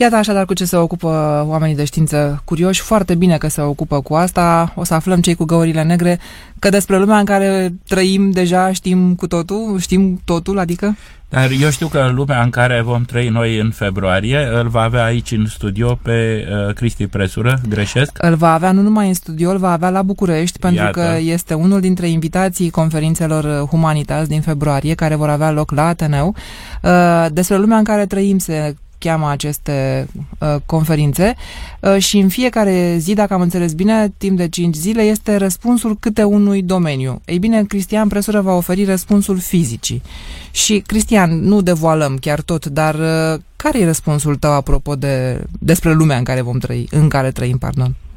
Iată așadar cu ce se ocupă oamenii de știință curioși. Foarte bine că se ocupă cu asta. O să aflăm cei cu găurile negre că despre lumea în care trăim deja știm cu totul, știm totul, adică? Dar eu știu că lumea în care vom trăi noi în februarie îl va avea aici în studio pe uh, Cristi Presură, greșesc? Îl va avea nu numai în studio, îl va avea la București, pentru Iată. că este unul dintre invitații conferințelor Humanitas din februarie, care vor avea loc la Ateneu. Uh, despre lumea în care trăim se cheamă aceste uh, conferințe uh, și în fiecare zi, dacă am înțeles bine, timp de 5 zile, este răspunsul câte unui domeniu. Ei bine, Cristian Presură va oferi răspunsul fizicii. Și, Cristian, nu devoalăm chiar tot, dar uh, care e răspunsul tău apropo de despre lumea în care vom trăi, în care trăim, pardon? Uh,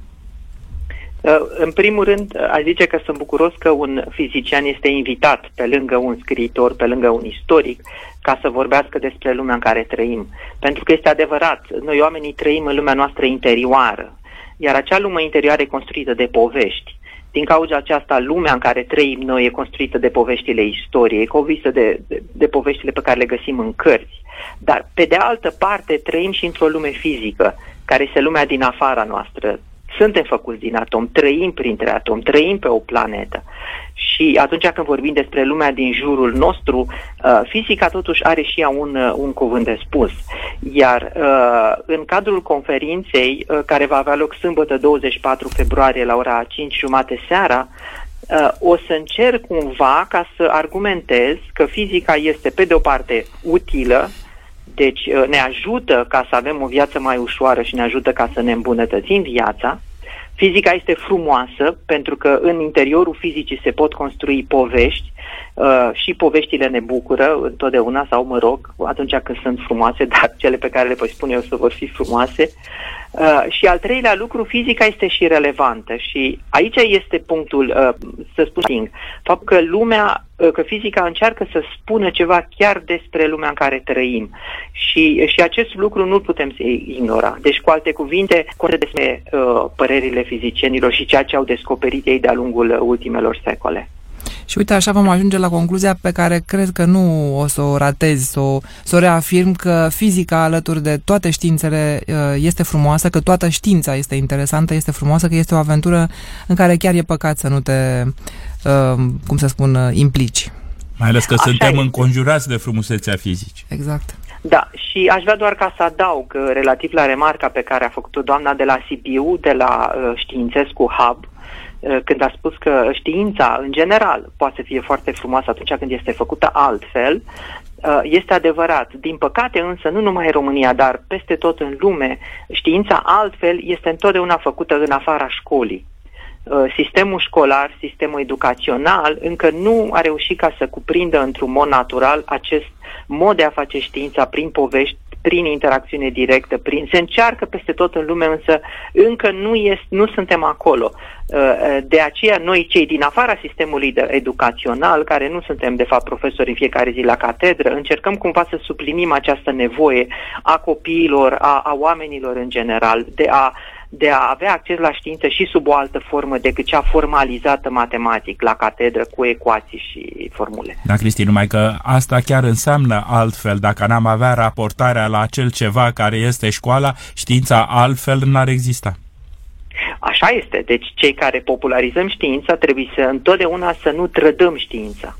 în primul rând, uh, aș zice că sunt bucuros că un fizician este invitat pe lângă un scriitor, pe lângă un istoric, ca să vorbească despre lumea în care trăim. Pentru că este adevărat, noi oamenii trăim în lumea noastră interioară, iar acea lume interioară e construită de povești. Din cauza aceasta, lumea în care trăim noi e construită de poveștile istoriei, e convisă de, de, de poveștile pe care le găsim în cărți. Dar, pe de altă parte, trăim și într-o lume fizică, care este lumea din afara noastră. Suntem făcuți din atom, trăim printre atom, trăim pe o planetă. Și atunci când vorbim despre lumea din jurul nostru, uh, fizica totuși are și ea un, uh, un cuvânt de spus. Iar uh, în cadrul conferinței, care va avea loc sâmbătă 24 februarie la ora 5 jumate seara, o să încerc cumva ca să argumentez că fizica este pe de o parte utilă, deci ne ajută ca să avem o viață mai ușoară și ne ajută ca să ne îmbunătățim viața, Fizica este frumoasă pentru că în interiorul fizicii se pot construi povești uh, și poveștile ne bucură întotdeauna sau, mă rog, atunci când sunt frumoase, dar cele pe care le voi spune eu să vor fi frumoase. Uh, și al treilea lucru, fizica este și relevantă și aici este punctul, uh, să spun, faptul că lumea, uh, că fizica încearcă să spună ceva chiar despre lumea în care trăim și, și acest lucru nu putem să ignora. Deci, cu alte cuvinte, contă despre uh, părerile fizicienilor și ceea ce au descoperit ei de-a lungul ultimelor secole. Și uite, așa vom ajunge la concluzia pe care cred că nu o să o ratez, să o, să o reafirm că fizica alături de toate științele uh, este frumoasă, că toată știința este interesantă, este frumoasă, că este o aventură în care chiar e păcat să nu te, uh, cum să spun, uh, implici. Mai ales că Așa suntem este. înconjurați de frumusețea fizici. Exact. Da, și aș vrea doar ca să adaug relativ la remarca pe care a făcut-o doamna de la Sibiu, de la uh, Științescu Hub, Eh, când a spus că știința, în general, poate să fie foarte frumoasă atunci când este făcută altfel, eh, este adevărat. Din păcate însă, nu numai în România, dar peste tot în lume, știința altfel este întotdeauna făcută în afara școlii. Eh, sistemul școlar, sistemul educațional, încă nu a reușit ca să cuprindă într-un mod natural acest mod de a face știința prin povești, prin interacțiune directă, prin... se încearcă peste tot în lume, însă încă nu, este, nu suntem acolo. Uh, uh, de aceea, noi, cei din afara sistemului educațional, care nu suntem, de fapt, profesori în fiecare zi la catedră, încercăm cumva să suplinim această nevoie a copiilor, a, a oamenilor în general, de a de a avea acces la știință și sub o altă formă decât cea formalizată matematic la catedră cu ecuații și formule. Da, Cristi, numai că asta chiar înseamnă altfel. Dacă n-am avea raportarea la acel ceva care este școala, știința altfel n-ar exista. Așa este. Deci cei care popularizăm știința trebuie să întotdeauna să nu trădăm știința.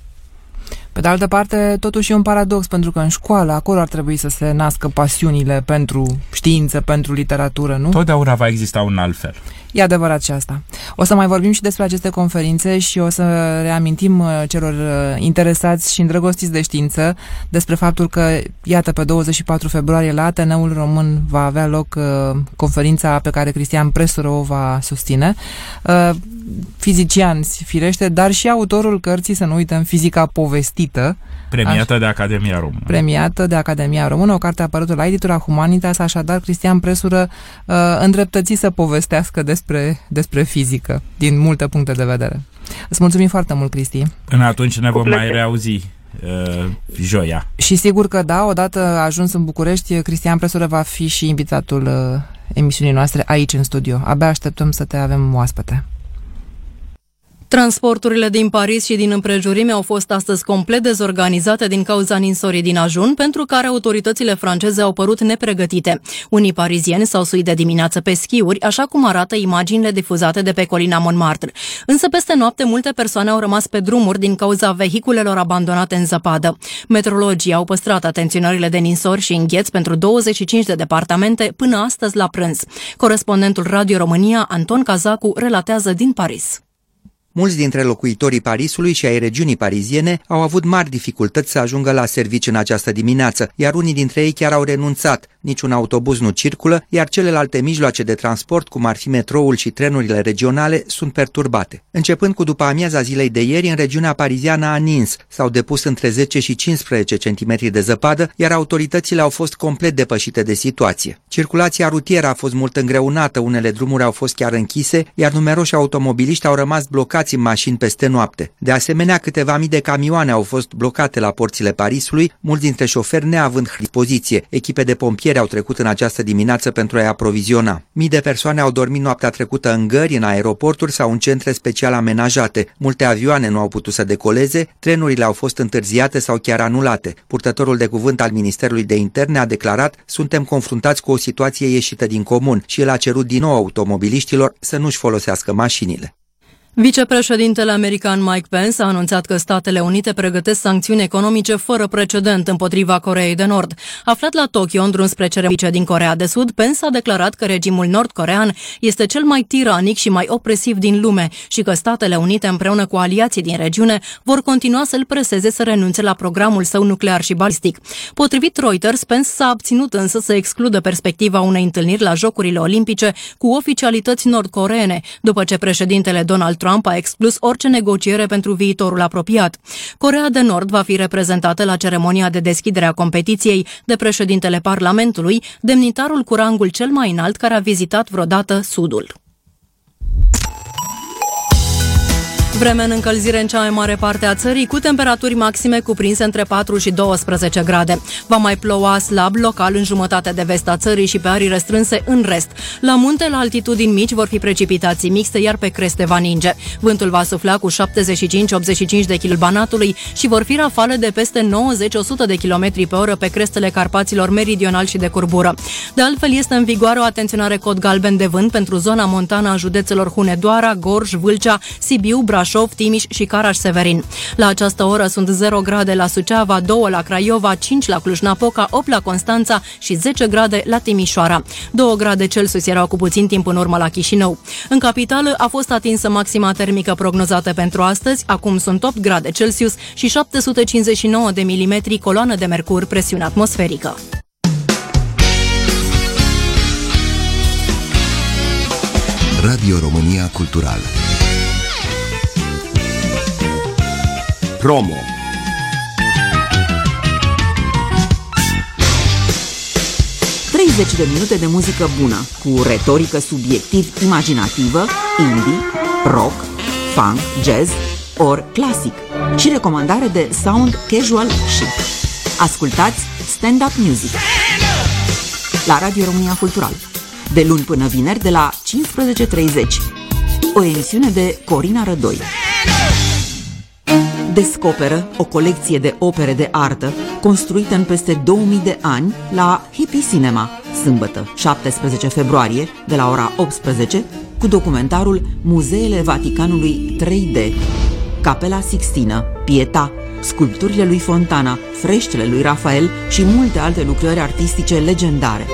Pe de altă parte, totuși e un paradox, pentru că în școală, acolo ar trebui să se nască pasiunile pentru știință, pentru literatură, nu? Totdeauna va exista un alt fel. E adevărat și asta. O să mai vorbim și despre aceste conferințe și o să reamintim uh, celor uh, interesați și îndrăgostiți de știință despre faptul că, iată, pe 24 februarie la Ateneul Român va avea loc uh, conferința pe care Cristian Presuro o va susține. Uh, fizician, firește, dar și autorul cărții, să nu uităm, Fizica povestită, Premiată Aș... de Academia Română. Premiată de Academia Română, o carte apărută la editura Humanitas, așadar Cristian Presură uh, îndreptăți să povestească despre, despre fizică, din multe puncte de vedere. Îți mulțumim foarte mult, Cristi. Până atunci ne vom mai reauzi uh, joia. Și sigur că da, odată ajuns în București, Cristian Presură va fi și invitatul uh, emisiunii noastre aici în studio. Abia așteptăm să te avem oaspete. Transporturile din Paris și din împrejurime au fost astăzi complet dezorganizate din cauza ninsorii din ajun, pentru care autoritățile franceze au părut nepregătite. Unii parizieni s-au suit de dimineață pe schiuri, așa cum arată imaginile difuzate de pe colina Montmartre. Însă peste noapte multe persoane au rămas pe drumuri din cauza vehiculelor abandonate în zăpadă. Metrologii au păstrat atenționările de ninsori și îngheț pentru 25 de departamente până astăzi la prânz. Corespondentul Radio România, Anton Cazacu, relatează din Paris. Mulți dintre locuitorii Parisului și ai regiunii pariziene au avut mari dificultăți să ajungă la servici în această dimineață, iar unii dintre ei chiar au renunțat. Niciun autobuz nu circulă, iar celelalte mijloace de transport, cum ar fi metroul și trenurile regionale, sunt perturbate. Începând cu după amiaza zilei de ieri, în regiunea pariziană a Nins s-au depus între 10 și 15 cm de zăpadă, iar autoritățile au fost complet depășite de situație. Circulația rutieră a fost mult îngreunată, unele drumuri au fost chiar închise, iar numeroși automobiliști au rămas blocați blocați în mașini peste noapte. De asemenea, câteva mii de camioane au fost blocate la porțile Parisului, mulți dintre șoferi neavând dispoziție. Echipe de pompieri au trecut în această dimineață pentru a-i aproviziona. Mii de persoane au dormit noaptea trecută în gări, în aeroporturi sau în centre special amenajate. Multe avioane nu au putut să decoleze, trenurile au fost întârziate sau chiar anulate. Purtătorul de cuvânt al Ministerului de Interne a declarat suntem confruntați cu o situație ieșită din comun și el a cerut din nou automobiliștilor să nu-și folosească mașinile. Vicepreședintele american Mike Pence a anunțat că Statele Unite pregătesc sancțiuni economice fără precedent împotriva Coreei de Nord. Aflat la Tokyo, în drum spre ceremice din Corea de Sud, Pence a declarat că regimul nord-corean este cel mai tiranic și mai opresiv din lume și că Statele Unite împreună cu aliații din regiune vor continua să-l preseze să renunțe la programul său nuclear și balistic. Potrivit Reuters, Pence s-a abținut însă să excludă perspectiva unei întâlniri la Jocurile Olimpice cu oficialități nord-coreene, după ce președintele Donald Trump a exclus orice negociere pentru viitorul apropiat. Corea de Nord va fi reprezentată la ceremonia de deschidere a competiției de președintele Parlamentului, demnitarul cu rangul cel mai înalt care a vizitat vreodată Sudul. Vreme în încălzire în cea mai mare parte a țării, cu temperaturi maxime cuprinse între 4 și 12 grade. Va mai ploua slab local în jumătate de vest a țării și pe arii restrânse în rest. La munte, la altitudini mici, vor fi precipitații mixte, iar pe creste va ninge. Vântul va sufla cu 75-85 de km banatului și vor fi rafale de peste 90-100 de km pe oră pe crestele Carpaților meridional și de curbură. De altfel, este în vigoare o atenționare cod galben de vânt pentru zona montană a județelor Hunedoara, Gorj, Vâlcea, Sibiu, Brașov, Brașov, Timiș și Caraș-Severin. La această oră sunt 0 grade la Suceava, 2 la Craiova, 5 la Cluj-Napoca, 8 la Constanța și 10 grade la Timișoara. 2 grade Celsius erau cu puțin timp în urmă la Chișinău. În capitală a fost atinsă maxima termică prognozată pentru astăzi, acum sunt 8 grade Celsius și 759 de milimetri coloană de mercur presiune atmosferică. Radio România Cultural Promo de minute de muzică bună, cu retorică subiectiv imaginativă, indie, rock, funk, jazz ori clasic. Și recomandare de sound casual chic. Ascultați Stand Up Music. La Radio România Cultural. De luni până vineri de la 15.30 o emisiune de Corina Rădoi descoperă o colecție de opere de artă construită în peste 2000 de ani la Hippie Cinema, sâmbătă, 17 februarie, de la ora 18, cu documentarul Muzeele Vaticanului 3D, Capela Sixtina, Pieta, sculpturile lui Fontana, freștele lui Rafael și multe alte lucrări artistice legendare.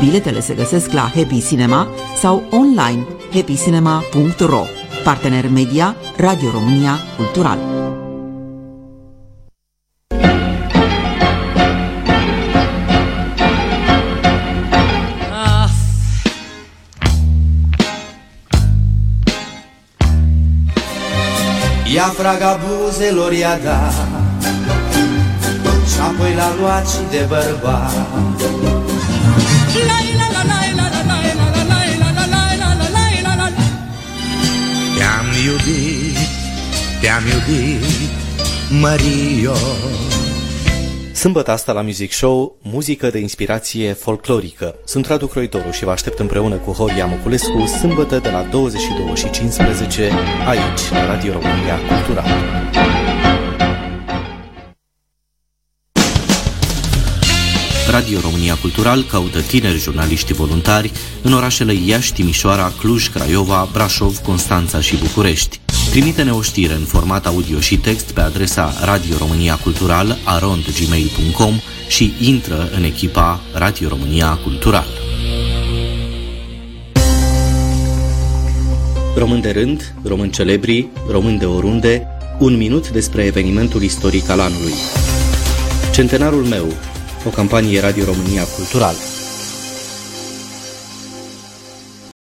Biletele se găsesc la Happy Cinema sau online happycinema.ro Partener media Radio România Cultural. Ea fraga buzelor i-a dat Și apoi l-a luat și de bărbat. Te-am iubit, te-am iubit, Mario Sâmbătă asta la Music Show, muzică de inspirație folclorică. Sunt Radu Croitoru și vă aștept împreună cu Horia Moculescu sâmbătă de la 22 și 15 aici, la Radio România Cultural. Radio România Cultural caută tineri jurnaliști voluntari în orașele Iași, Timișoara, Cluj, Craiova, Brașov, Constanța și București. Trimite-ne o știre în format audio și text pe adresa Radio România Cultural arondgmail.com și intră în echipa Radio România Cultural. Român de rând, român celebri, român de oriunde, un minut despre evenimentul istoric al anului. Centenarul meu, o campanie Radio România Cultural.